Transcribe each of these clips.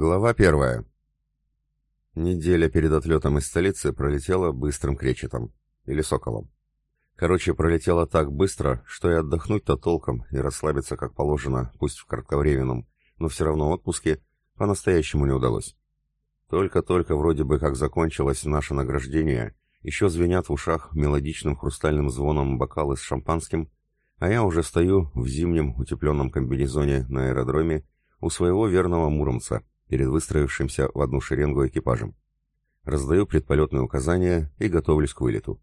Глава первая. Неделя перед отлетом из столицы пролетела быстрым кречетом. Или соколом. Короче, пролетела так быстро, что и отдохнуть-то толком, и расслабиться как положено, пусть в кратковременном, но все равно отпуске, по-настоящему не удалось. Только-только вроде бы как закончилось наше награждение, еще звенят в ушах мелодичным хрустальным звоном бокалы с шампанским, а я уже стою в зимнем утепленном комбинезоне на аэродроме у своего верного муромца, перед выстроившимся в одну шеренгу экипажем. Раздаю предполетные указания и готовлюсь к вылету.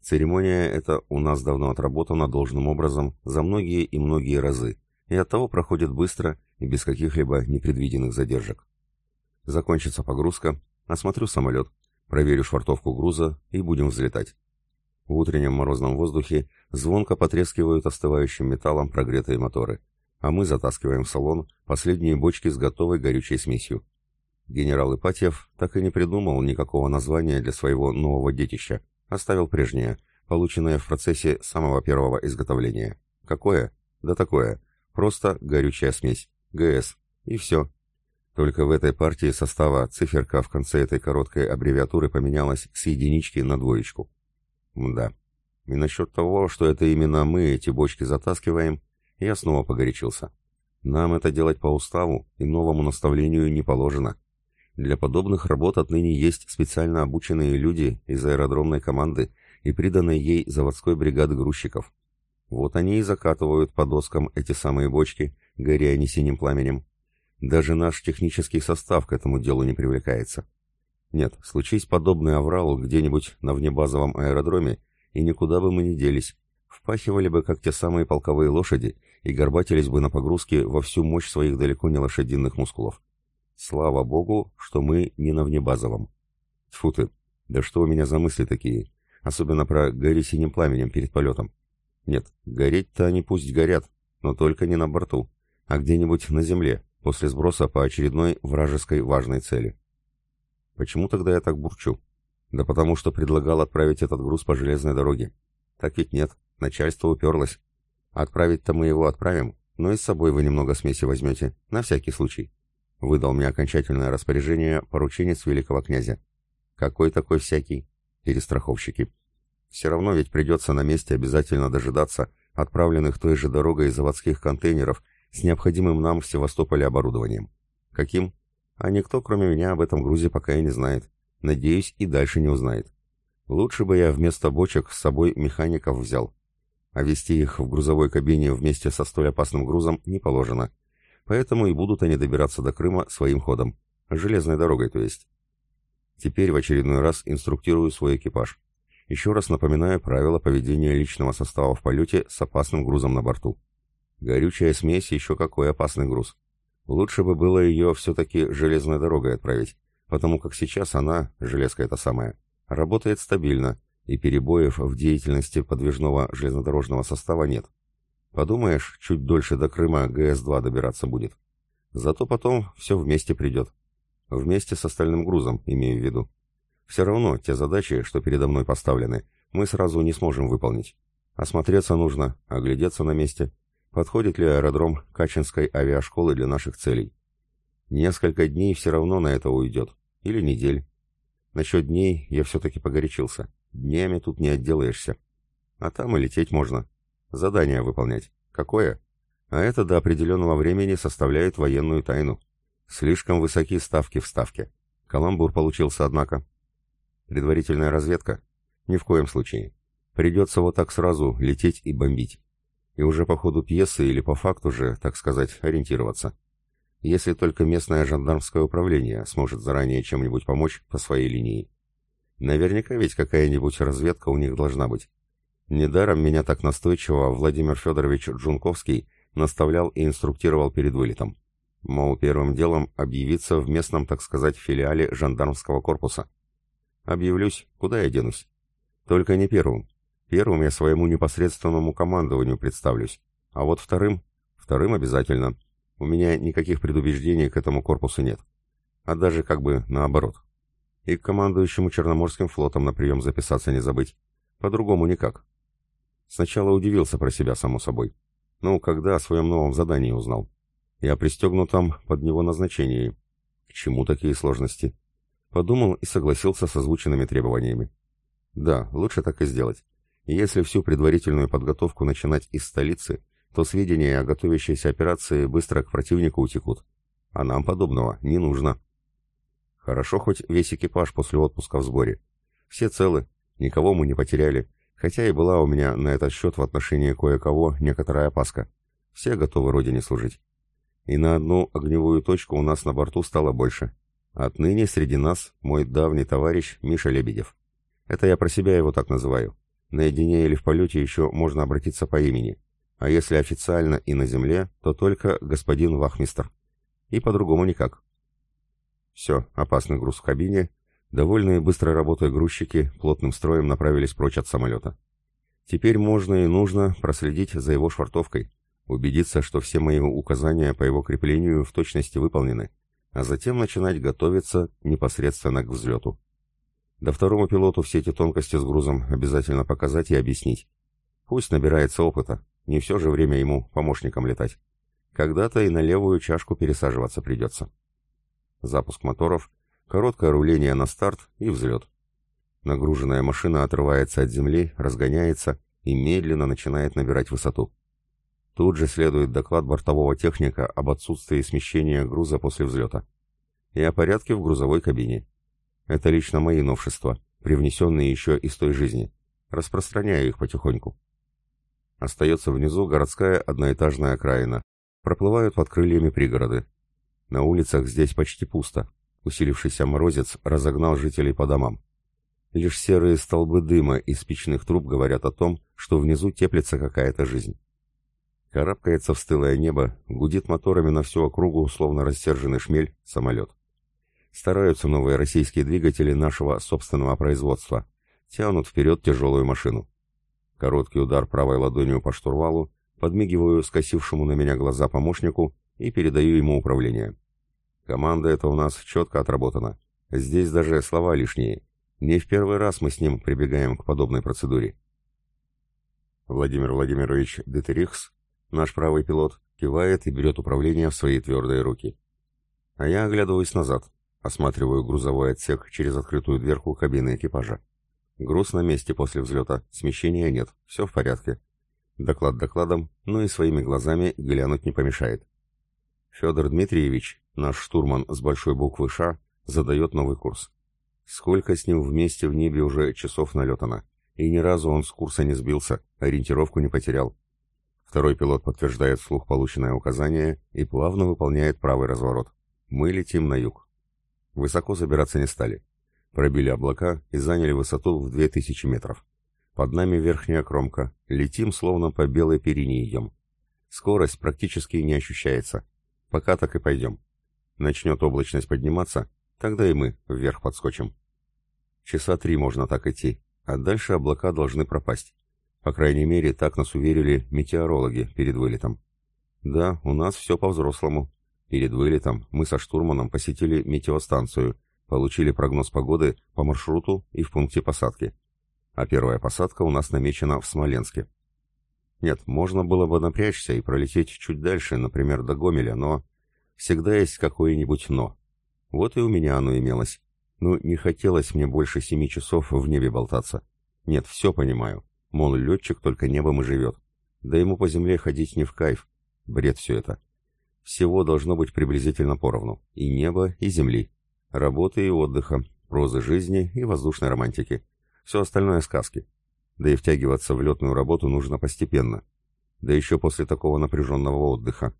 Церемония эта у нас давно отработана должным образом за многие и многие разы, и оттого проходит быстро и без каких-либо непредвиденных задержек. Закончится погрузка, осмотрю самолет, проверю швартовку груза и будем взлетать. В утреннем морозном воздухе звонко потрескивают остывающим металлом прогретые моторы а мы затаскиваем в салон последние бочки с готовой горючей смесью. Генерал Ипатьев так и не придумал никакого названия для своего нового детища, оставил прежнее, полученное в процессе самого первого изготовления. Какое? Да такое. Просто горючая смесь. ГС. И все. Только в этой партии состава циферка в конце этой короткой аббревиатуры поменялась с единички на двоечку. Мда. И насчет того, что это именно мы эти бочки затаскиваем, я снова погорячился. Нам это делать по уставу и новому наставлению не положено. Для подобных работ отныне есть специально обученные люди из аэродромной команды и приданной ей заводской бригады грузчиков. Вот они и закатывают по доскам эти самые бочки, горя не синим пламенем. Даже наш технический состав к этому делу не привлекается. Нет, случись подобный аврал где-нибудь на внебазовом аэродроме, и никуда бы мы не делись, впахивали бы, как те самые полковые лошади, и горбатились бы на погрузке во всю мощь своих далеко не лошадиных мускулов. Слава богу, что мы не на внебазовом. Тьфу ты, да что у меня за мысли такие? Особенно про «гори синим пламенем» перед полетом. Нет, гореть-то они пусть горят, но только не на борту, а где-нибудь на земле, после сброса по очередной вражеской важной цели. Почему тогда я так бурчу? Да потому что предлагал отправить этот груз по железной дороге. Так ведь нет. Начальство уперлось. Отправить-то мы его отправим, но и с собой вы немного смеси возьмете, на всякий случай. Выдал мне окончательное распоряжение порученец великого князя. Какой такой всякий? Перестраховщики. Все равно ведь придется на месте обязательно дожидаться отправленных той же дорогой заводских контейнеров с необходимым нам в Севастополе оборудованием. Каким? А никто, кроме меня, об этом грузе пока и не знает. Надеюсь, и дальше не узнает. Лучше бы я вместо бочек с собой механиков взял а вести их в грузовой кабине вместе со столь опасным грузом не положено. Поэтому и будут они добираться до Крыма своим ходом. Железной дорогой, то есть. Теперь в очередной раз инструктирую свой экипаж. Еще раз напоминаю правила поведения личного состава в полете с опасным грузом на борту. Горючая смесь еще какой опасный груз. Лучше бы было ее все-таки железной дорогой отправить, потому как сейчас она, железка эта самая, работает стабильно, и перебоев в деятельности подвижного железнодорожного состава нет. Подумаешь, чуть дольше до Крыма ГС-2 добираться будет. Зато потом все вместе придет. Вместе с остальным грузом, имею в виду. Все равно те задачи, что передо мной поставлены, мы сразу не сможем выполнить. Осмотреться нужно, оглядеться на месте. Подходит ли аэродром Качинской авиашколы для наших целей? Несколько дней все равно на это уйдет. Или недель. Насчет дней я все-таки погорячился. Днями тут не отделаешься. А там и лететь можно. Задание выполнять. Какое? А это до определенного времени составляет военную тайну. Слишком высоки ставки в ставке. Каламбур получился, однако. Предварительная разведка? Ни в коем случае. Придется вот так сразу лететь и бомбить. И уже по ходу пьесы или по факту же, так сказать, ориентироваться. Если только местное жандармское управление сможет заранее чем-нибудь помочь по своей линии. Наверняка ведь какая-нибудь разведка у них должна быть. Недаром меня так настойчиво Владимир Федорович Джунковский наставлял и инструктировал перед вылетом. Мол, первым делом объявиться в местном, так сказать, филиале жандармского корпуса. Объявлюсь, куда я денусь? Только не первым. Первым я своему непосредственному командованию представлюсь. А вот вторым? Вторым обязательно. У меня никаких предубеждений к этому корпусу нет. А даже как бы наоборот. И к командующему Черноморским флотом на прием записаться не забыть. По-другому никак. Сначала удивился про себя, само собой. Ну, когда о своем новом задании узнал. Я пристегнут там под него назначение. К чему такие сложности? Подумал и согласился с озвученными требованиями. Да, лучше так и сделать. Если всю предварительную подготовку начинать из столицы, то сведения о готовящейся операции быстро к противнику утекут. А нам подобного не нужно. Хорошо хоть весь экипаж после отпуска в сборе. Все целы, никого мы не потеряли, хотя и была у меня на этот счет в отношении кое-кого некоторая опаска. Все готовы родине служить. И на одну огневую точку у нас на борту стало больше. Отныне среди нас мой давний товарищ Миша Лебедев. Это я про себя его так называю. Наедине или в полете еще можно обратиться по имени. А если официально и на земле, то только господин Вахмистр. И по-другому никак. Все, опасный груз в кабине. Довольные быстрой работой грузчики плотным строем направились прочь от самолета. Теперь можно и нужно проследить за его швартовкой, убедиться, что все мои указания по его креплению в точности выполнены, а затем начинать готовиться непосредственно к взлету. До второму пилоту все эти тонкости с грузом обязательно показать и объяснить. Пусть набирается опыта, не все же время ему помощником летать. Когда-то и на левую чашку пересаживаться придется. Запуск моторов, короткое руление на старт и взлет. Нагруженная машина отрывается от земли, разгоняется и медленно начинает набирать высоту. Тут же следует доклад бортового техника об отсутствии смещения груза после взлета. И о порядке в грузовой кабине. Это лично мои новшества, привнесенные еще из той жизни. Распространяю их потихоньку. Остается внизу городская одноэтажная окраина. Проплывают под крыльями пригороды. На улицах здесь почти пусто. Усилившийся морозец разогнал жителей по домам. Лишь серые столбы дыма из печных труб говорят о том, что внизу теплится какая-то жизнь. Карабкается в стылое небо, гудит моторами на всю округу, словно рассерженный шмель, самолет. Стараются новые российские двигатели нашего собственного производства. Тянут вперед тяжелую машину. Короткий удар правой ладонью по штурвалу, подмигиваю скосившему на меня глаза помощнику и передаю ему управление. Команда эта у нас четко отработана. Здесь даже слова лишние. Не в первый раз мы с ним прибегаем к подобной процедуре. Владимир Владимирович Детерихс Наш правый пилот кивает и берет управление в свои твердые руки. А я оглядываюсь назад, осматриваю грузовой отсек через открытую дверку кабины экипажа. Груз на месте после взлета, смещения нет, все в порядке. Доклад докладом, но и своими глазами глянуть не помешает. Федор Дмитриевич, наш штурман с большой буквы «Ш», задает новый курс. Сколько с ним вместе в небе уже часов налетано, и ни разу он с курса не сбился, ориентировку не потерял. Второй пилот подтверждает вслух полученное указание и плавно выполняет правый разворот. Мы летим на юг. Высоко забираться не стали. Пробили облака и заняли высоту в 2000 метров. Под нами верхняя кромка. Летим, словно по белой перине идем. Скорость практически не ощущается. Пока так и пойдем. Начнет облачность подниматься, тогда и мы вверх подскочим. Часа три можно так идти, а дальше облака должны пропасть. По крайней мере, так нас уверили метеорологи перед вылетом. Да, у нас все по-взрослому. Перед вылетом мы со штурманом посетили метеостанцию, получили прогноз погоды по маршруту и в пункте посадки. А первая посадка у нас намечена в Смоленске. Нет, можно было бы напрячься и пролететь чуть дальше, например, до Гомеля, но... Всегда есть какое-нибудь «но». Вот и у меня оно имелось. Ну, не хотелось мне больше семи часов в небе болтаться. Нет, все понимаю. Мол, летчик только небом и живет. Да ему по земле ходить не в кайф. Бред все это. Всего должно быть приблизительно поровну. И неба, и земли. Работы и отдыха, прозы жизни и воздушной романтики. Все остальное сказки. Да и втягиваться в летную работу нужно постепенно. Да еще после такого напряженного отдыха.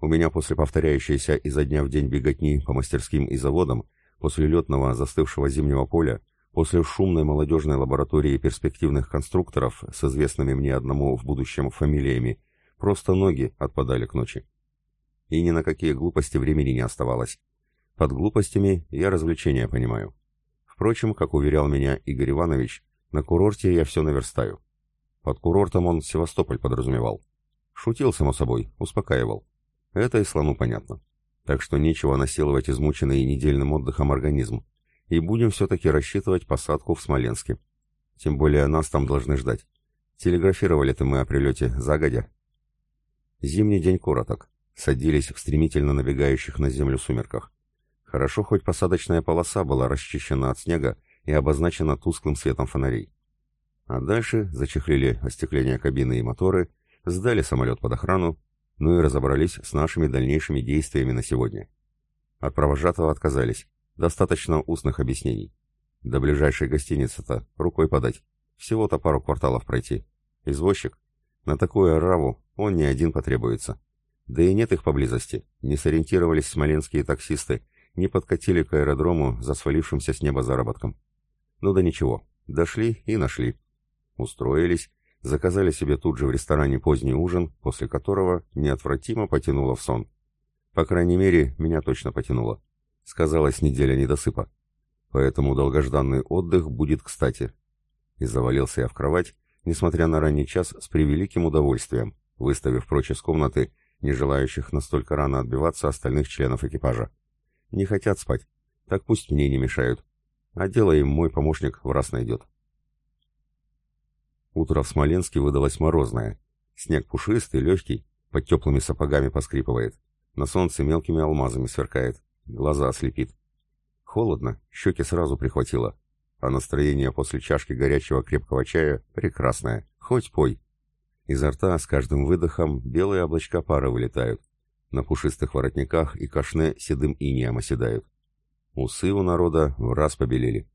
У меня после повторяющейся изо дня в день беготни по мастерским и заводам, после летного застывшего зимнего поля, После шумной молодежной лаборатории перспективных конструкторов с известными мне одному в будущем фамилиями, просто ноги отпадали к ночи. И ни на какие глупости времени не оставалось. Под глупостями я развлечения понимаю. Впрочем, как уверял меня Игорь Иванович, на курорте я все наверстаю. Под курортом он Севастополь подразумевал. Шутил, само собой, успокаивал. Это и слону понятно. Так что нечего насиловать измученный недельным отдыхом организм и будем все-таки рассчитывать посадку в Смоленске. Тем более нас там должны ждать. Телеграфировали-то мы о прилете загодя. Зимний день короток. Садились в стремительно набегающих на землю сумерках. Хорошо, хоть посадочная полоса была расчищена от снега и обозначена тусклым светом фонарей. А дальше зачехлили остекление кабины и моторы, сдали самолет под охрану, ну и разобрались с нашими дальнейшими действиями на сегодня. От провожатого отказались. Достаточно устных объяснений. До ближайшей гостиницы-то рукой подать. Всего-то пару кварталов пройти. Извозчик? На такую ораву он не один потребуется. Да и нет их поблизости. Не сориентировались смоленские таксисты, не подкатили к аэродрому за свалившимся с неба заработком. Ну да ничего, дошли и нашли. Устроились, заказали себе тут же в ресторане поздний ужин, после которого неотвратимо потянуло в сон. По крайней мере, меня точно потянуло. Сказалась неделя недосыпа. Поэтому долгожданный отдых будет кстати. И завалился я в кровать, несмотря на ранний час, с превеликим удовольствием, выставив прочь из комнаты не желающих настолько рано отбиваться остальных членов экипажа. Не хотят спать, так пусть мне не мешают. А дело им мой помощник в раз найдет. Утро в Смоленске выдалось морозное. Снег пушистый, легкий, под теплыми сапогами поскрипывает. На солнце мелкими алмазами сверкает, глаза ослепит. Холодно, щеки сразу прихватило. А настроение после чашки горячего крепкого чая прекрасное, хоть пой. Изо рта с каждым выдохом белые облачка пара вылетают. На пушистых воротниках и кашне седым инеем оседают. Усы у народа в раз побелели.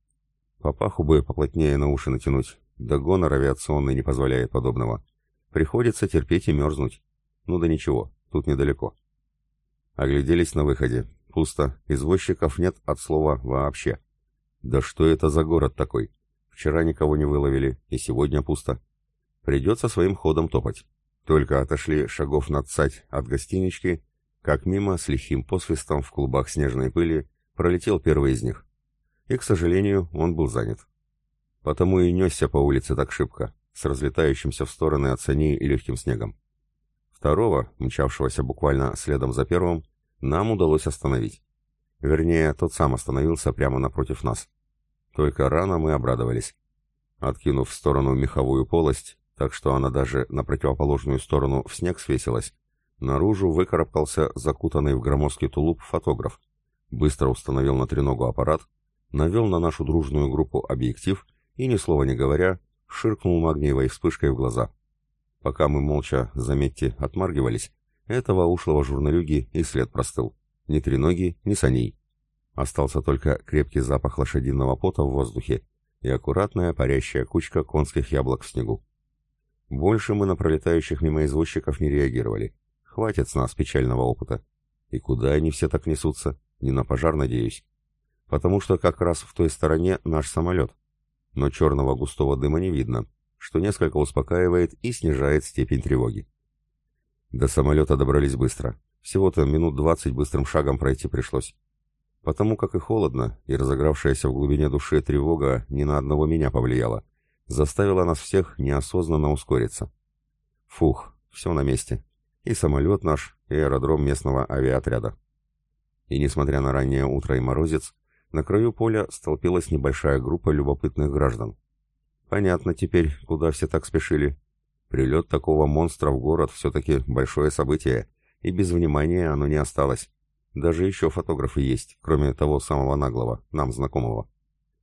Папаху бы поплотнее на уши натянуть, да гонор авиационный не позволяет подобного. Приходится терпеть и мерзнуть. Ну да ничего, тут недалеко. Огляделись на выходе. Пусто. Извозчиков нет от слова «вообще». Да что это за город такой? Вчера никого не выловили, и сегодня пусто. Придется своим ходом топать. Только отошли шагов над цать от гостинички, как мимо с лихим посвистом в клубах снежной пыли пролетел первый из них. И, к сожалению, он был занят. Потому и несся по улице так шибко, с разлетающимся в стороны от саней легким снегом. Второго, мчавшегося буквально следом за первым, нам удалось остановить. Вернее, тот сам остановился прямо напротив нас. Только рано мы обрадовались. Откинув в сторону меховую полость, так что она даже на противоположную сторону в снег свесилась, наружу выкарабкался закутанный в громоздкий тулуп фотограф, быстро установил на треногу аппарат, навел на нашу дружную группу объектив и, ни слова не говоря, ширкнул магниевой вспышкой в глаза. Пока мы молча, заметьте, отмаргивались, этого ушлого журналюги и след простыл. Ни треноги, ни саней. Остался только крепкий запах лошадиного пота в воздухе и аккуратная парящая кучка конских яблок в снегу. Больше мы на пролетающих мимо извозчиков не реагировали. Хватит с нас печального опыта. И куда они все так несутся? Не на пожар, надеюсь. Потому что как раз в той стороне наш самолет. Но черного густого дыма не видно, что несколько успокаивает и снижает степень тревоги. До самолета добрались быстро. Всего-то минут двадцать быстрым шагом пройти пришлось. Потому как и холодно, и разыгравшаяся в глубине души тревога ни на одного меня повлияла, заставила нас всех неосознанно ускориться. Фух, все на месте. И самолет наш, и аэродром местного авиаотряда. И несмотря на раннее утро и морозец, на краю поля столпилась небольшая группа любопытных граждан. Понятно теперь, куда все так спешили. Прилет такого монстра в город все-таки большое событие, и без внимания оно не осталось. Даже еще фотографы есть, кроме того самого наглого, нам знакомого.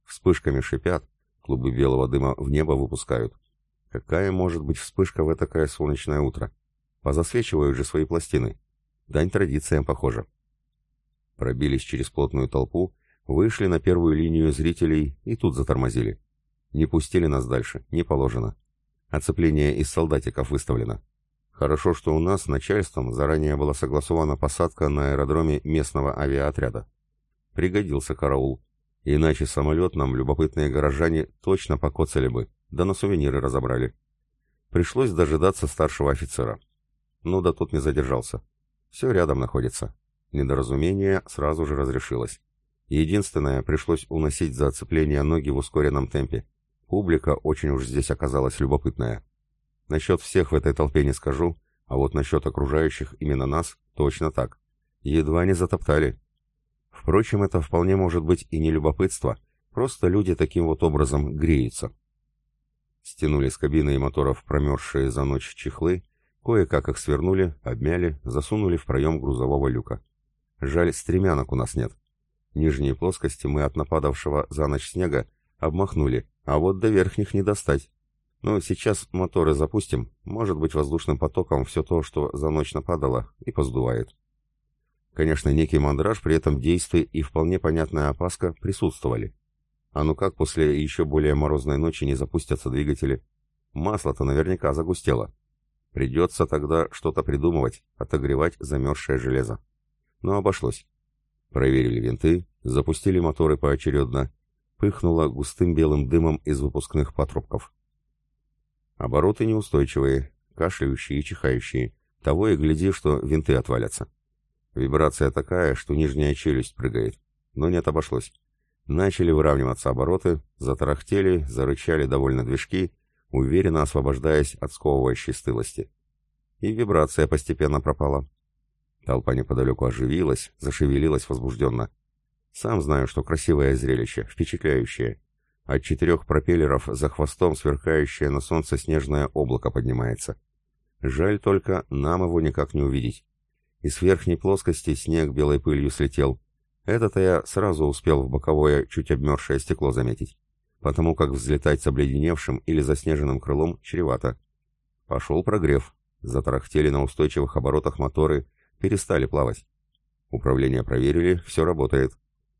Вспышками шипят, клубы белого дыма в небо выпускают. Какая может быть вспышка в такое солнечное утро? Позасвечивают же свои пластины. Дань традициям, похоже. Пробились через плотную толпу, вышли на первую линию зрителей и тут затормозили. Не пустили нас дальше, не положено. Оцепление из солдатиков выставлено. Хорошо, что у нас начальством заранее была согласована посадка на аэродроме местного авиаотряда. Пригодился караул. Иначе самолет нам любопытные горожане точно покоцали бы, да на сувениры разобрали. Пришлось дожидаться старшего офицера. Ну да тот не задержался. Все рядом находится. Недоразумение сразу же разрешилось. Единственное, пришлось уносить за оцепление ноги в ускоренном темпе. Публика очень уж здесь оказалась любопытная. Насчет всех в этой толпе не скажу, а вот насчет окружающих именно нас точно так. Едва не затоптали. Впрочем, это вполне может быть и не любопытство, просто люди таким вот образом греются. Стянули с кабины и моторов промерзшие за ночь чехлы, кое-как их свернули, обмяли, засунули в проем грузового люка. Жаль, стремянок у нас нет. Нижние плоскости мы от нападавшего за ночь снега обмахнули, а вот до верхних не достать. Но сейчас моторы запустим, может быть воздушным потоком все то, что за ночь нападало, и поздувает. Конечно, некий мандраж при этом действии и вполне понятная опаска присутствовали. А ну как после еще более морозной ночи не запустятся двигатели? Масло-то наверняка загустело. Придется тогда что-то придумывать, отогревать замерзшее железо. Но обошлось. Проверили винты, запустили моторы поочередно, пыхнуло густым белым дымом из выпускных патрубков. Обороты неустойчивые, кашляющие и чихающие. Того и гляди, что винты отвалятся. Вибрация такая, что нижняя челюсть прыгает. Но нет, обошлось. Начали выравниваться обороты, затарахтели, зарычали довольно движки, уверенно освобождаясь от сковывающей стылости. И вибрация постепенно пропала. Толпа неподалеку оживилась, зашевелилась возбужденно. Сам знаю, что красивое зрелище, впечатляющее. От четырех пропеллеров за хвостом сверкающее на солнце снежное облако поднимается. Жаль только, нам его никак не увидеть. И с верхней плоскости снег белой пылью слетел. Это-то я сразу успел в боковое, чуть обмерзшее стекло заметить. Потому как взлетать с обледеневшим или заснеженным крылом чревато. Пошел прогрев. Затарахтели на устойчивых оборотах моторы, перестали плавать. Управление проверили, все работает.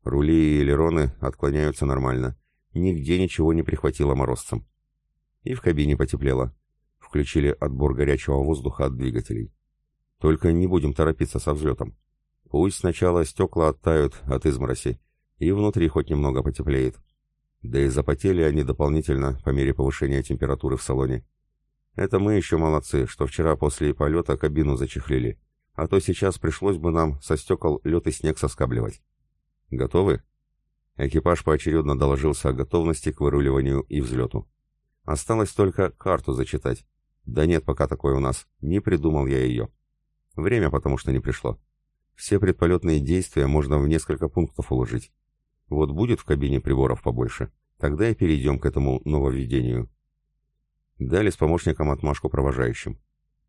Рули и элероны отклоняются нормально. Нигде ничего не прихватило морозцем. И в кабине потеплело. Включили отбор горячего воздуха от двигателей. Только не будем торопиться со взлетом. Пусть сначала стекла оттают от измороси, и внутри хоть немного потеплеет. Да и запотели они дополнительно по мере повышения температуры в салоне. Это мы еще молодцы, что вчера после полета кабину зачехлили, а то сейчас пришлось бы нам со стекол лед и снег соскабливать. Готовы? Экипаж поочередно доложился о готовности к выруливанию и взлету. Осталось только карту зачитать. Да нет пока такой у нас, не придумал я ее. Время потому что не пришло. Все предполетные действия можно в несколько пунктов уложить. Вот будет в кабине приборов побольше, тогда и перейдем к этому нововведению. Дали с помощником отмашку провожающим.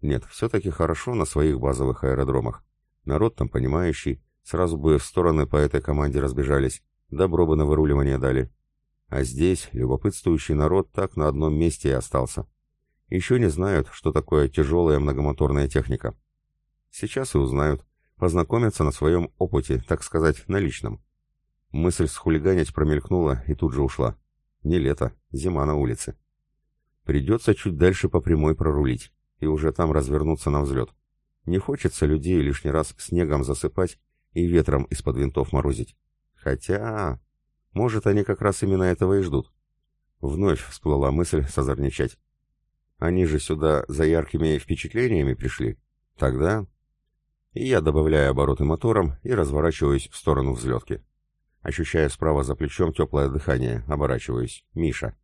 Нет, все-таки хорошо на своих базовых аэродромах. Народ там понимающий, сразу бы в стороны по этой команде разбежались, добро бы на выруливание дали. А здесь любопытствующий народ так на одном месте и остался. Еще не знают, что такое тяжелая многомоторная техника. Сейчас и узнают, познакомятся на своем опыте, так сказать, на личном. Мысль схулиганить промелькнула и тут же ушла. Не лето, зима на улице. Придется чуть дальше по прямой прорулить и уже там развернуться на взлет. Не хочется людей лишний раз снегом засыпать и ветром из-под винтов морозить. Хотя... Может, они как раз именно этого и ждут. Вновь всплыла мысль созорничать. Они же сюда за яркими впечатлениями пришли. Тогда... И я добавляю обороты мотором и разворачиваюсь в сторону взлетки. Ощущая справа за плечом теплое дыхание, оборачиваюсь. Миша.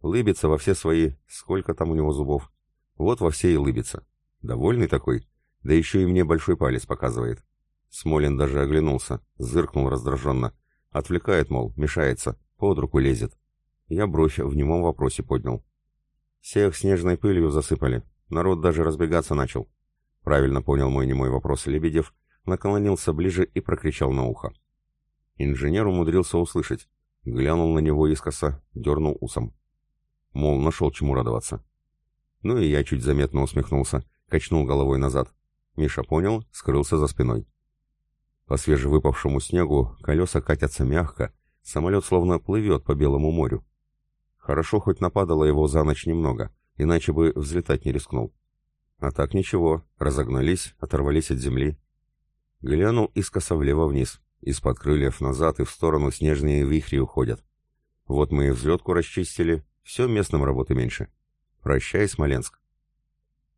Лыбится во все свои... Сколько там у него зубов? Вот во все и лыбится. Довольный такой. Да еще и мне большой палец показывает. Смолин даже оглянулся, зыркнул раздраженно. Отвлекает, мол, мешается, под руку лезет. Я бровь в немом вопросе поднял. Всех снежной пылью засыпали. Народ даже разбегаться начал. Правильно понял мой немой вопрос Лебедев, наклонился ближе и прокричал на ухо. Инженер умудрился услышать. Глянул на него искоса, дернул усом. Мол, нашел чему радоваться. Ну и я чуть заметно усмехнулся, качнул головой назад. Миша понял, скрылся за спиной. По свежевыпавшему снегу колеса катятся мягко, самолет словно плывет по Белому морю. Хорошо хоть нападало его за ночь немного, иначе бы взлетать не рискнул. А так ничего, разогнались, оторвались от земли. Глянул искоса влево вниз, из-под крыльев назад и в сторону снежные вихри уходят. Вот мы и взлетку расчистили, все местным работы меньше. Прощай, Смоленск.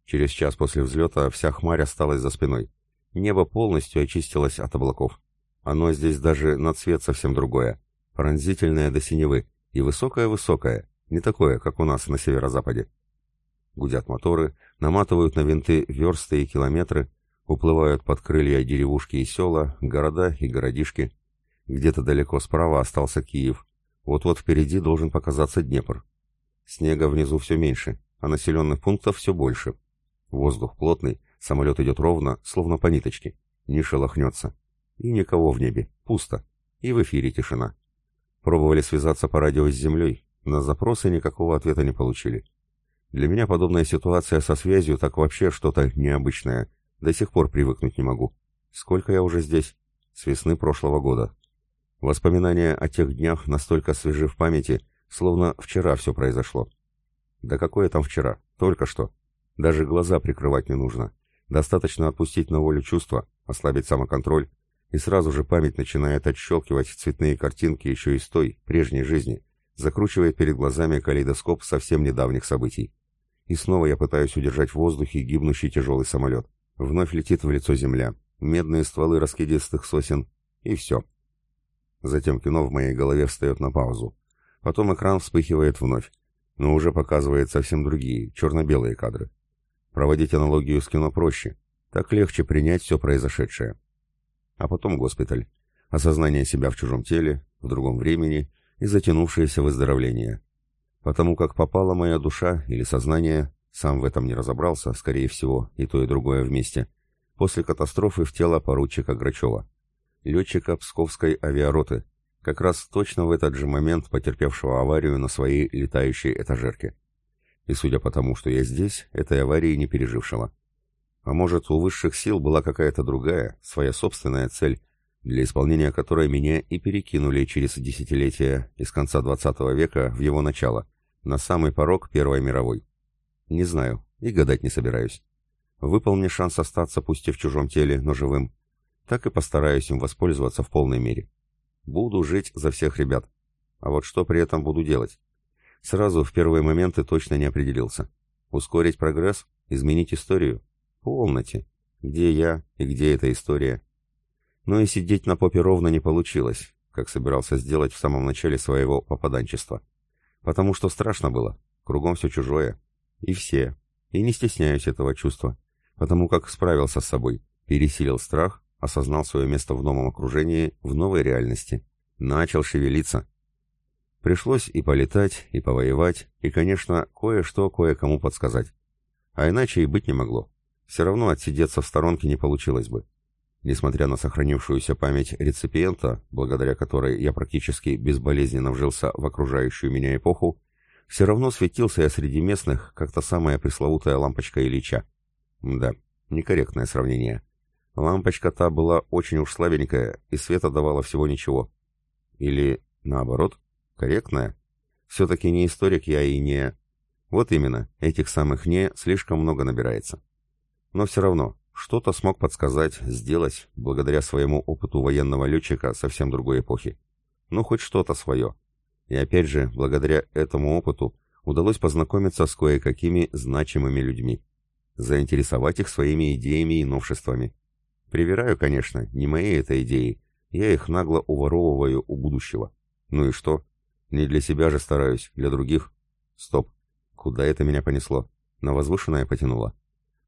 Через час после взлета вся хмарь осталась за спиной. Небо полностью очистилось от облаков. Оно здесь даже на цвет совсем другое, пронзительное до синевы, и высокое-высокое, не такое, как у нас на северо-западе. Гудят моторы, наматывают на винты версты и километры, уплывают под крылья деревушки и села, города и городишки. Где-то далеко справа остался Киев. Вот-вот впереди должен показаться Днепр. Снега внизу все меньше, а населенных пунктов все больше. Воздух плотный, Самолет идет ровно, словно по ниточке. Не шелохнется. И никого в небе. Пусто. И в эфире тишина. Пробовали связаться по радио с Землей, на запросы никакого ответа не получили. Для меня подобная ситуация со связью так вообще что-то необычное. До сих пор привыкнуть не могу. Сколько я уже здесь? С весны прошлого года. Воспоминания о тех днях настолько свежи в памяти, словно вчера все произошло. Да какое там вчера? Только что. Даже глаза прикрывать не нужно. Достаточно отпустить на волю чувства, ослабить самоконтроль, и сразу же память начинает отщелкивать цветные картинки еще из той, прежней жизни, закручивает перед глазами калейдоскоп совсем недавних событий. И снова я пытаюсь удержать в воздухе гибнущий тяжелый самолет. Вновь летит в лицо земля, медные стволы раскидистых сосен, и все. Затем кино в моей голове встает на паузу. Потом экран вспыхивает вновь, но уже показывает совсем другие, черно-белые кадры. Проводить аналогию с кино проще. Так легче принять все произошедшее. А потом госпиталь. Осознание себя в чужом теле, в другом времени и затянувшееся выздоровление. Потому как попала моя душа или сознание, сам в этом не разобрался, скорее всего, и то и другое вместе, после катастрофы в тело поручика Грачева, летчика Псковской авиароты, как раз точно в этот же момент потерпевшего аварию на своей летающей этажерке и судя по тому, что я здесь, этой аварии не пережившего. А может, у высших сил была какая-то другая, своя собственная цель, для исполнения которой меня и перекинули через десятилетия из конца 20 века в его начало, на самый порог Первой мировой. Не знаю, и гадать не собираюсь. Выполни шанс остаться пусть и в чужом теле, но живым, так и постараюсь им воспользоваться в полной мере. Буду жить за всех ребят. А вот что при этом буду делать? Сразу в первые моменты точно не определился. Ускорить прогресс? Изменить историю? Полноте. Где я и где эта история? Но и сидеть на попе ровно не получилось, как собирался сделать в самом начале своего попаданчества. Потому что страшно было. Кругом все чужое. И все. И не стесняюсь этого чувства. Потому как справился с собой. Пересилил страх, осознал свое место в новом окружении, в новой реальности. Начал шевелиться. Пришлось и полетать, и повоевать, и, конечно, кое-что кое-кому подсказать. А иначе и быть не могло. Все равно отсидеться в сторонке не получилось бы. Несмотря на сохранившуюся память реципиента, благодаря которой я практически безболезненно вжился в окружающую меня эпоху, все равно светился я среди местных, как та самая пресловутая лампочка Ильича. Да, некорректное сравнение. Лампочка та была очень уж слабенькая, и света давала всего ничего. Или наоборот? Корректная? Все-таки не историк я и не... Вот именно, этих самых «не» слишком много набирается. Но все равно, что-то смог подсказать, сделать, благодаря своему опыту военного летчика совсем другой эпохи. Ну, хоть что-то свое. И опять же, благодаря этому опыту удалось познакомиться с кое-какими значимыми людьми. Заинтересовать их своими идеями и новшествами. Привираю, конечно, не мои это идеи. Я их нагло уворовываю у будущего. Ну и что? Не для себя же стараюсь, для других. Стоп. Куда это меня понесло? На возвышенное потянуло.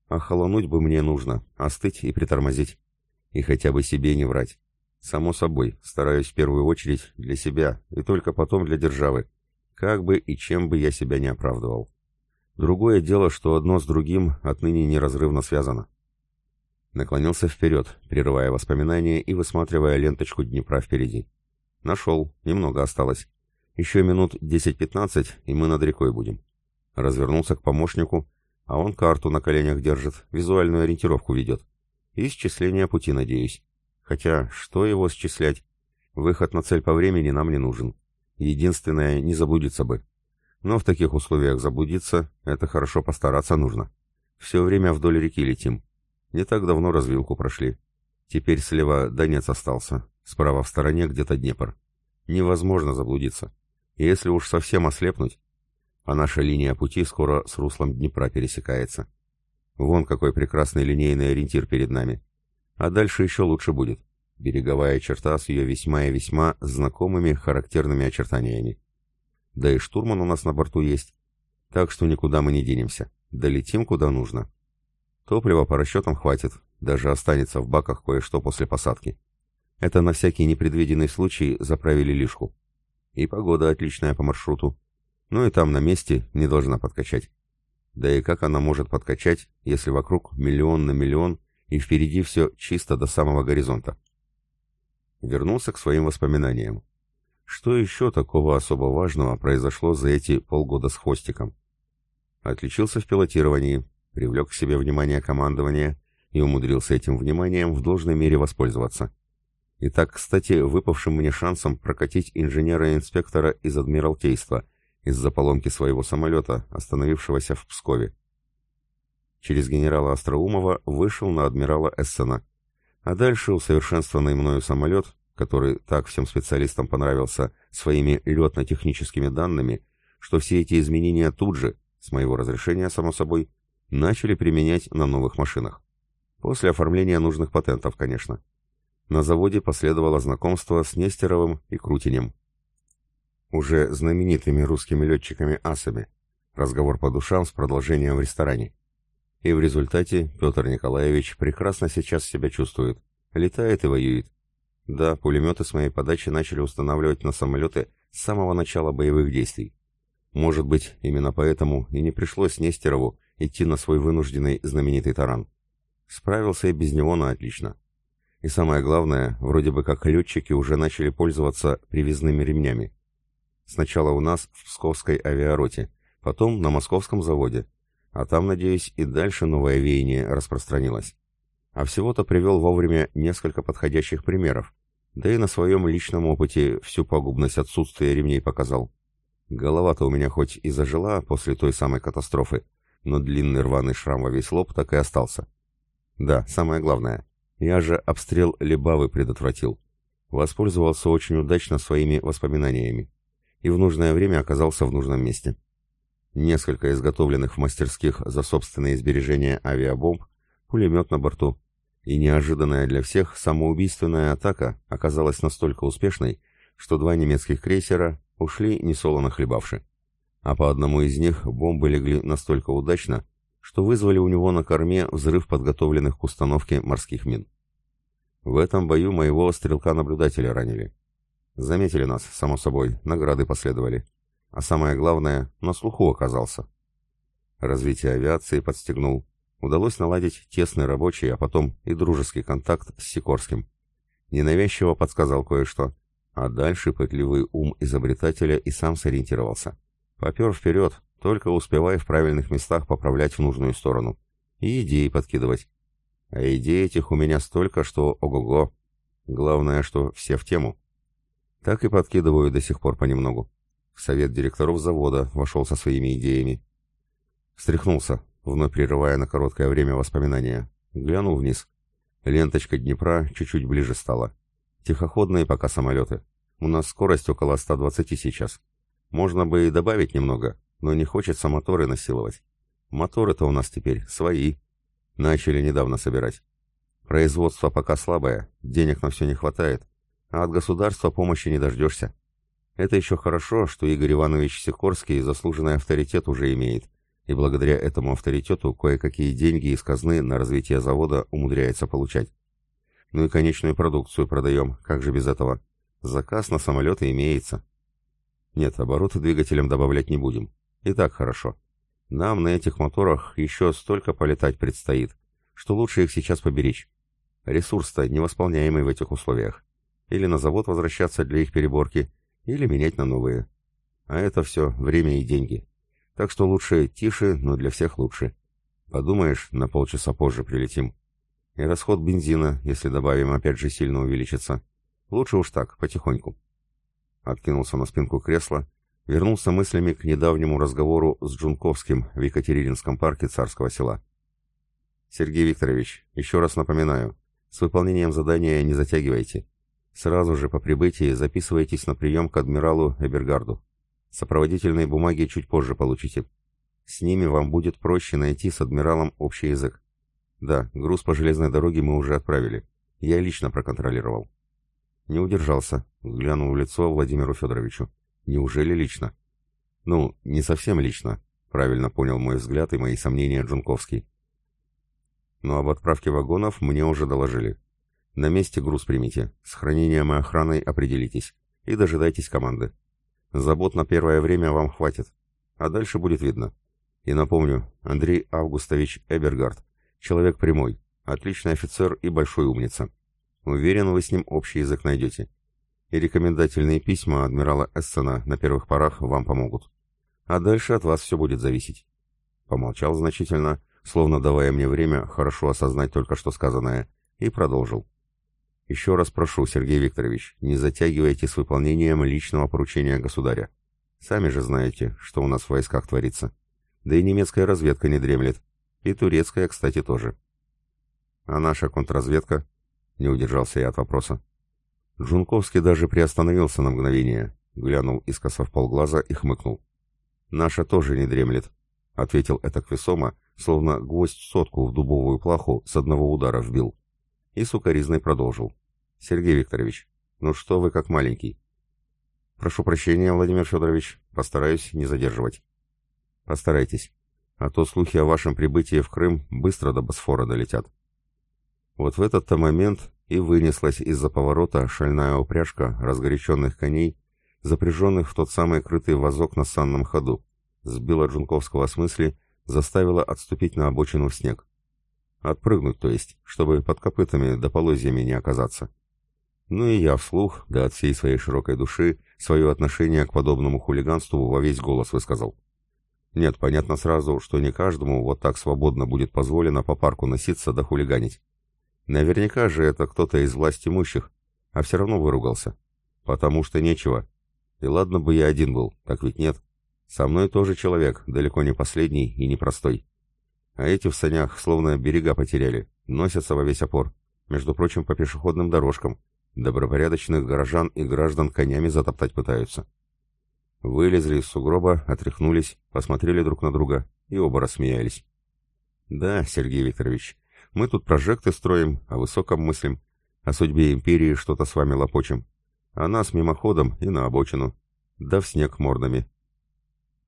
А бы мне нужно, остыть и притормозить. И хотя бы себе не врать. Само собой, стараюсь в первую очередь для себя, и только потом для державы. Как бы и чем бы я себя не оправдывал. Другое дело, что одно с другим отныне неразрывно связано. Наклонился вперед, прерывая воспоминания и высматривая ленточку Днепра впереди. Нашел, немного осталось. Еще минут 10-15, и мы над рекой будем. Развернулся к помощнику, а он карту на коленях держит, визуальную ориентировку ведет. Исчисление пути, надеюсь. Хотя, что его счислять? Выход на цель по времени нам не нужен. Единственное, не заблудиться бы. Но в таких условиях заблудиться — это хорошо постараться нужно. Все время вдоль реки летим. Не так давно развилку прошли. Теперь слева Донец остался, справа в стороне где-то Днепр. Невозможно заблудиться. Если уж совсем ослепнуть, а наша линия пути скоро с руслом Днепра пересекается. Вон какой прекрасный линейный ориентир перед нами. А дальше еще лучше будет. Береговая черта с ее весьма и весьма знакомыми характерными очертаниями. Да и штурман у нас на борту есть. Так что никуда мы не денемся. Долетим куда нужно. Топлива по расчетам хватит, даже останется в баках кое-что после посадки. Это на всякий непредвиденный случай заправили лишку. И погода отличная по маршруту. Ну и там на месте не должна подкачать. Да и как она может подкачать, если вокруг миллион на миллион и впереди все чисто до самого горизонта? вернулся к своим воспоминаниям. Что еще такого особо важного произошло за эти полгода с хвостиком? Отличился в пилотировании, привлек к себе внимание командования и умудрился этим вниманием в должной мере воспользоваться. И так, кстати, выпавшим мне шансом прокатить инженера-инспектора из Адмиралтейства из-за поломки своего самолета, остановившегося в Пскове. Через генерала Остроумова вышел на адмирала Эссена. А дальше усовершенствованный мною самолет, который так всем специалистам понравился своими летно-техническими данными, что все эти изменения тут же, с моего разрешения, само собой, начали применять на новых машинах. После оформления нужных патентов, конечно. На заводе последовало знакомство с Нестеровым и Крутинем. Уже знаменитыми русскими летчиками-асами. Разговор по душам с продолжением в ресторане. И в результате Петр Николаевич прекрасно сейчас себя чувствует. Летает и воюет. Да, пулеметы с моей подачи начали устанавливать на самолеты с самого начала боевых действий. Может быть, именно поэтому и не пришлось Нестерову идти на свой вынужденный знаменитый таран. Справился и без него на отлично. И самое главное, вроде бы как летчики уже начали пользоваться привязными ремнями. Сначала у нас в Псковской авиароте, потом на московском заводе, а там, надеюсь, и дальше новое веяние распространилось. А всего-то привел вовремя несколько подходящих примеров, да и на своем личном опыте всю пагубность отсутствия ремней показал. Голова-то у меня хоть и зажила после той самой катастрофы, но длинный рваный шрам во весь лоб так и остался. Да, самое главное, я же обстрел Лебавы предотвратил. Воспользовался очень удачно своими воспоминаниями. И в нужное время оказался в нужном месте. Несколько изготовленных в мастерских за собственные сбережения авиабомб, пулемет на борту. И неожиданная для всех самоубийственная атака оказалась настолько успешной, что два немецких крейсера ушли несолоно хлебавши. А по одному из них бомбы легли настолько удачно, что вызвали у него на корме взрыв подготовленных к установке морских мин. В этом бою моего стрелка-наблюдателя ранили. Заметили нас, само собой, награды последовали а самое главное, на слуху оказался. Развитие авиации подстегнул. Удалось наладить тесный рабочий, а потом и дружеский контакт с Сикорским. Ненавязчиво подсказал кое-что, а дальше пытливый ум изобретателя и сам сориентировался. Попер вперед, только успевая в правильных местах поправлять в нужную сторону. И идеи подкидывать. А идей этих у меня столько, что ого-го. Главное, что все в тему. Так и подкидываю до сих пор понемногу. Совет директоров завода вошел со своими идеями. Встряхнулся, вновь прерывая на короткое время воспоминания. Глянул вниз. Ленточка Днепра чуть-чуть ближе стала. Тихоходные пока самолеты. У нас скорость около 120 сейчас. Можно бы и добавить немного, но не хочется моторы насиловать. Моторы-то у нас теперь свои. Начали недавно собирать. Производство пока слабое, денег на все не хватает, а от государства помощи не дождешься. Это еще хорошо, что Игорь Иванович Сикорский заслуженный авторитет уже имеет, и благодаря этому авторитету кое-какие деньги из казны на развитие завода умудряется получать. Ну и конечную продукцию продаем, как же без этого? Заказ на самолеты имеется. Нет, обороты двигателям добавлять не будем. И так хорошо. Нам на этих моторах еще столько полетать предстоит, что лучше их сейчас поберечь. Ресурс-то невосполняемый в этих условиях. Или на завод возвращаться для их переборки, или менять на новые. А это все время и деньги. Так что лучше тише, но для всех лучше. Подумаешь, на полчаса позже прилетим. И расход бензина, если добавим, опять же сильно увеличится. Лучше уж так, потихоньку. Откинулся на спинку кресла, вернулся мыслями к недавнему разговору с Джунковским в Екатерининском парке Царского села. Сергей Викторович, еще раз напоминаю, с выполнением задания не затягивайте. Сразу же по прибытии записывайтесь на прием к адмиралу Эбергарду. Сопроводительные бумаги чуть позже получите. С ними вам будет проще найти с адмиралом общий язык. Да, груз по железной дороге мы уже отправили. Я лично проконтролировал. Не удержался, глянул в лицо Владимиру Федоровичу. Неужели лично? Ну, не совсем лично, правильно понял мой взгляд и мои сомнения Джунковский. Но об отправке вагонов мне уже доложили. На месте груз примите, с хранением и охраной определитесь и дожидайтесь команды. Забот на первое время вам хватит, а дальше будет видно. И напомню, Андрей Августович Эбергард, человек прямой, отличный офицер и большой умница. Уверен, вы с ним общий язык найдете. И рекомендательные письма адмирала Эссена на первых порах вам помогут. А дальше от вас все будет зависеть. Помолчал значительно, словно давая мне время хорошо осознать только что сказанное, и продолжил. Еще раз прошу, Сергей Викторович, не затягивайте с выполнением личного поручения государя. Сами же знаете, что у нас в войсках творится. Да и немецкая разведка не дремлет. И турецкая, кстати, тоже. А наша контрразведка? Не удержался я от вопроса. Джунковский даже приостановился на мгновение, глянул искоса в полглаза и хмыкнул. «Наша тоже не дремлет», — ответил это весомо, словно гвоздь сотку в дубовую плаху с одного удара вбил. И сукоризной продолжил. «Сергей Викторович, ну что вы как маленький?» «Прошу прощения, Владимир Федорович, постараюсь не задерживать». «Постарайтесь, а то слухи о вашем прибытии в Крым быстро до Босфора долетят». Вот в этот-то момент и вынеслась из-за поворота шальная упряжка разгоряченных коней, запряженных в тот самый крытый вазок на санном ходу, сбила Джунковского с мысли, заставила отступить на обочину в снег. Отпрыгнуть, то есть, чтобы под копытами до полозьями не оказаться. Ну и я вслух, да от всей своей широкой души, свое отношение к подобному хулиганству во весь голос высказал. Нет, понятно сразу, что не каждому вот так свободно будет позволено по парку носиться да хулиганить. Наверняка же это кто-то из власть имущих, а все равно выругался. Потому что нечего. И ладно бы я один был, так ведь нет. Со мной тоже человек, далеко не последний и непростой. А эти в санях словно берега потеряли, носятся во весь опор, между прочим, по пешеходным дорожкам. Добропорядочных горожан и граждан конями затоптать пытаются. Вылезли из сугроба, отряхнулись, посмотрели друг на друга и оба рассмеялись. «Да, Сергей Викторович, мы тут прожекты строим, о высоком мыслим, о судьбе империи что-то с вами лопочем. А нас мимоходом и на обочину. Да в снег мордами.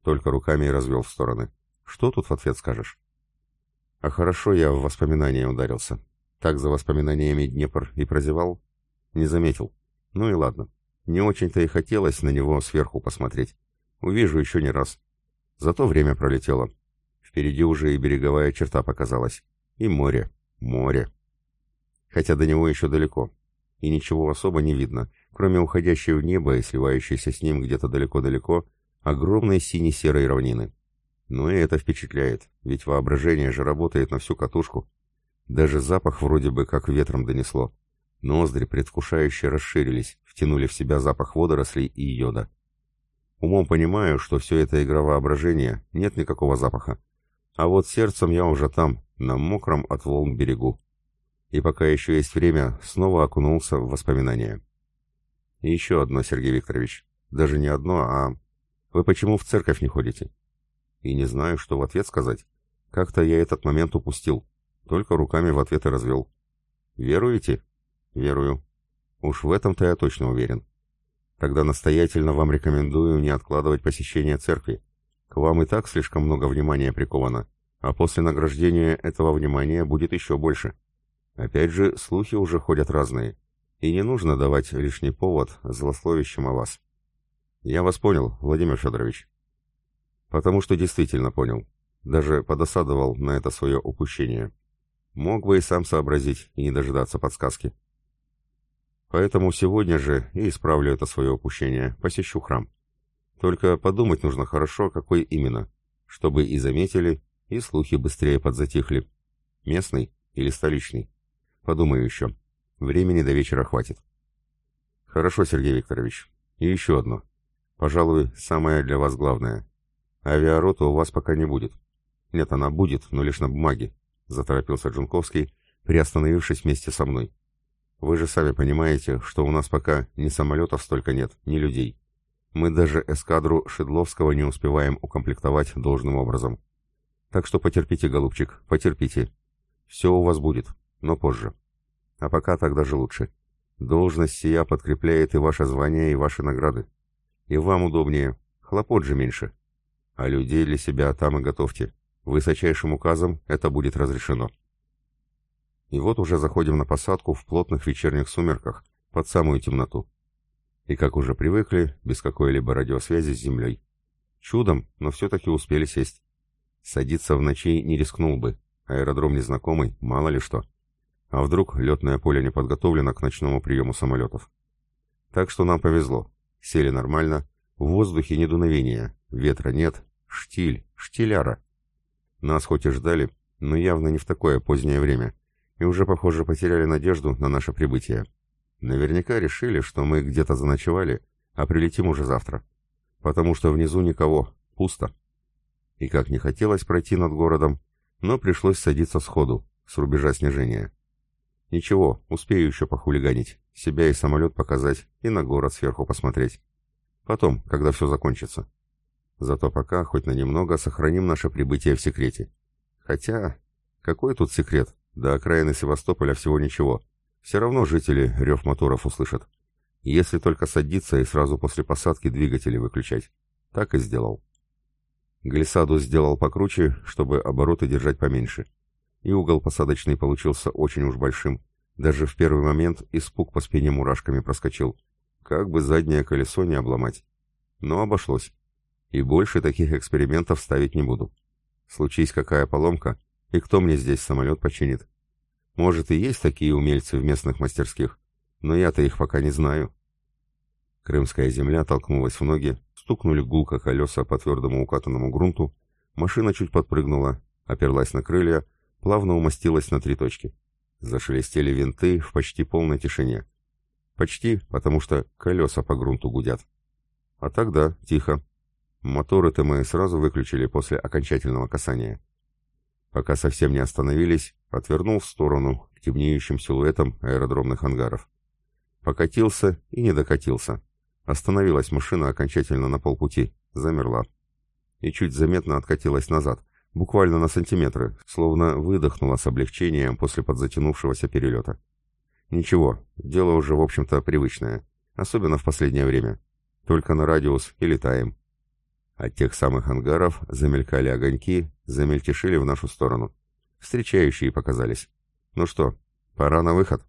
Только руками и развел в стороны. Что тут в ответ скажешь? А хорошо я в воспоминания ударился. Так за воспоминаниями Днепр и прозевал? Не заметил. Ну и ладно. Не очень-то и хотелось на него сверху посмотреть. Увижу еще не раз. Зато время пролетело. Впереди уже и береговая черта показалась. И море, море. Хотя до него еще далеко. И ничего особо не видно, кроме уходящей в небо и сливающейся с ним где-то далеко-далеко огромной сине-серой равнины. Но и это впечатляет, ведь воображение же работает на всю катушку. Даже запах вроде бы как ветром донесло. Ноздри предвкушающе расширились, втянули в себя запах водорослей и йода. Умом понимаю, что все это игра воображения, нет никакого запаха. А вот сердцем я уже там, на мокром от волн берегу. И пока еще есть время, снова окунулся в воспоминания. И еще одно, Сергей Викторович. Даже не одно, а... Вы почему в церковь не ходите? И не знаю, что в ответ сказать. Как-то я этот момент упустил. Только руками в ответ и развел. Веруете? Верую. Уж в этом-то я точно уверен. Тогда настоятельно вам рекомендую не откладывать посещение церкви. К вам и так слишком много внимания приковано, а после награждения этого внимания будет еще больше. Опять же, слухи уже ходят разные, и не нужно давать лишний повод злословящим о вас. Я вас понял, Владимир Федорович. Потому что действительно понял. Даже подосадовал на это свое упущение. Мог бы и сам сообразить и не дожидаться подсказки. Поэтому сегодня же и исправлю это свое упущение, посещу храм. Только подумать нужно хорошо, какой именно, чтобы и заметили, и слухи быстрее подзатихли. Местный или столичный? Подумаю еще. Времени до вечера хватит. Хорошо, Сергей Викторович. И еще одно. Пожалуй, самое для вас главное. Авиарота у вас пока не будет. Нет, она будет, но лишь на бумаге, заторопился Джунковский, приостановившись вместе со мной. Вы же сами понимаете, что у нас пока ни самолетов столько нет, ни людей. Мы даже эскадру Шедловского не успеваем укомплектовать должным образом. Так что потерпите, голубчик, потерпите. Все у вас будет, но позже. А пока так даже лучше. Должность сия подкрепляет и ваше звание, и ваши награды. И вам удобнее, хлопот же меньше. А людей для себя там и готовьте. Высочайшим указом это будет разрешено. И вот уже заходим на посадку в плотных вечерних сумерках, под самую темноту и, как уже привыкли, без какой-либо радиосвязи с землей. Чудом, но все-таки успели сесть. Садиться в ночи не рискнул бы, аэродром незнакомый, мало ли что. А вдруг летное поле не подготовлено к ночному приему самолетов? Так что нам повезло. Сели нормально, в воздухе не дуновения, ветра нет, штиль, штиляра. Нас хоть и ждали, но явно не в такое позднее время, и уже, похоже, потеряли надежду на наше прибытие. Наверняка решили, что мы где-то заночевали, а прилетим уже завтра. Потому что внизу никого, пусто. И как не хотелось пройти над городом, но пришлось садиться сходу, с рубежа снижения. Ничего, успею еще похулиганить, себя и самолет показать, и на город сверху посмотреть. Потом, когда все закончится. Зато пока, хоть на немного, сохраним наше прибытие в секрете. Хотя, какой тут секрет? До окраины Севастополя всего ничего. Все равно жители рев моторов услышат. Если только садиться и сразу после посадки двигатели выключать. Так и сделал. Глиссаду сделал покруче, чтобы обороты держать поменьше и угол посадочный получился очень уж большим. Даже в первый момент испуг по спине мурашками проскочил. Как бы заднее колесо не обломать. Но обошлось. И больше таких экспериментов ставить не буду. Случись какая поломка, и кто мне здесь самолет починит? Может и есть такие умельцы в местных мастерских, но я-то их пока не знаю. Крымская земля толкнулась в ноги, стукнули гулко колеса по твердому укатанному грунту, машина чуть подпрыгнула, оперлась на крылья, плавно умостилась на три точки. Зашелестели винты в почти полной тишине. Почти, потому что колеса по грунту гудят. А тогда тихо. Моторы-то мы сразу выключили после окончательного касания. Пока совсем не остановились, отвернул в сторону к темнеющим силуэтам аэродромных ангаров. Покатился и не докатился. Остановилась машина окончательно на полпути, замерла. И чуть заметно откатилась назад, буквально на сантиметры, словно выдохнула с облегчением после подзатянувшегося перелета. Ничего, дело уже, в общем-то, привычное, особенно в последнее время. Только на радиус и летаем. От тех самых ангаров замелькали огоньки, замельтешили в нашу сторону. Встречающие показались. Ну что, пора на выход.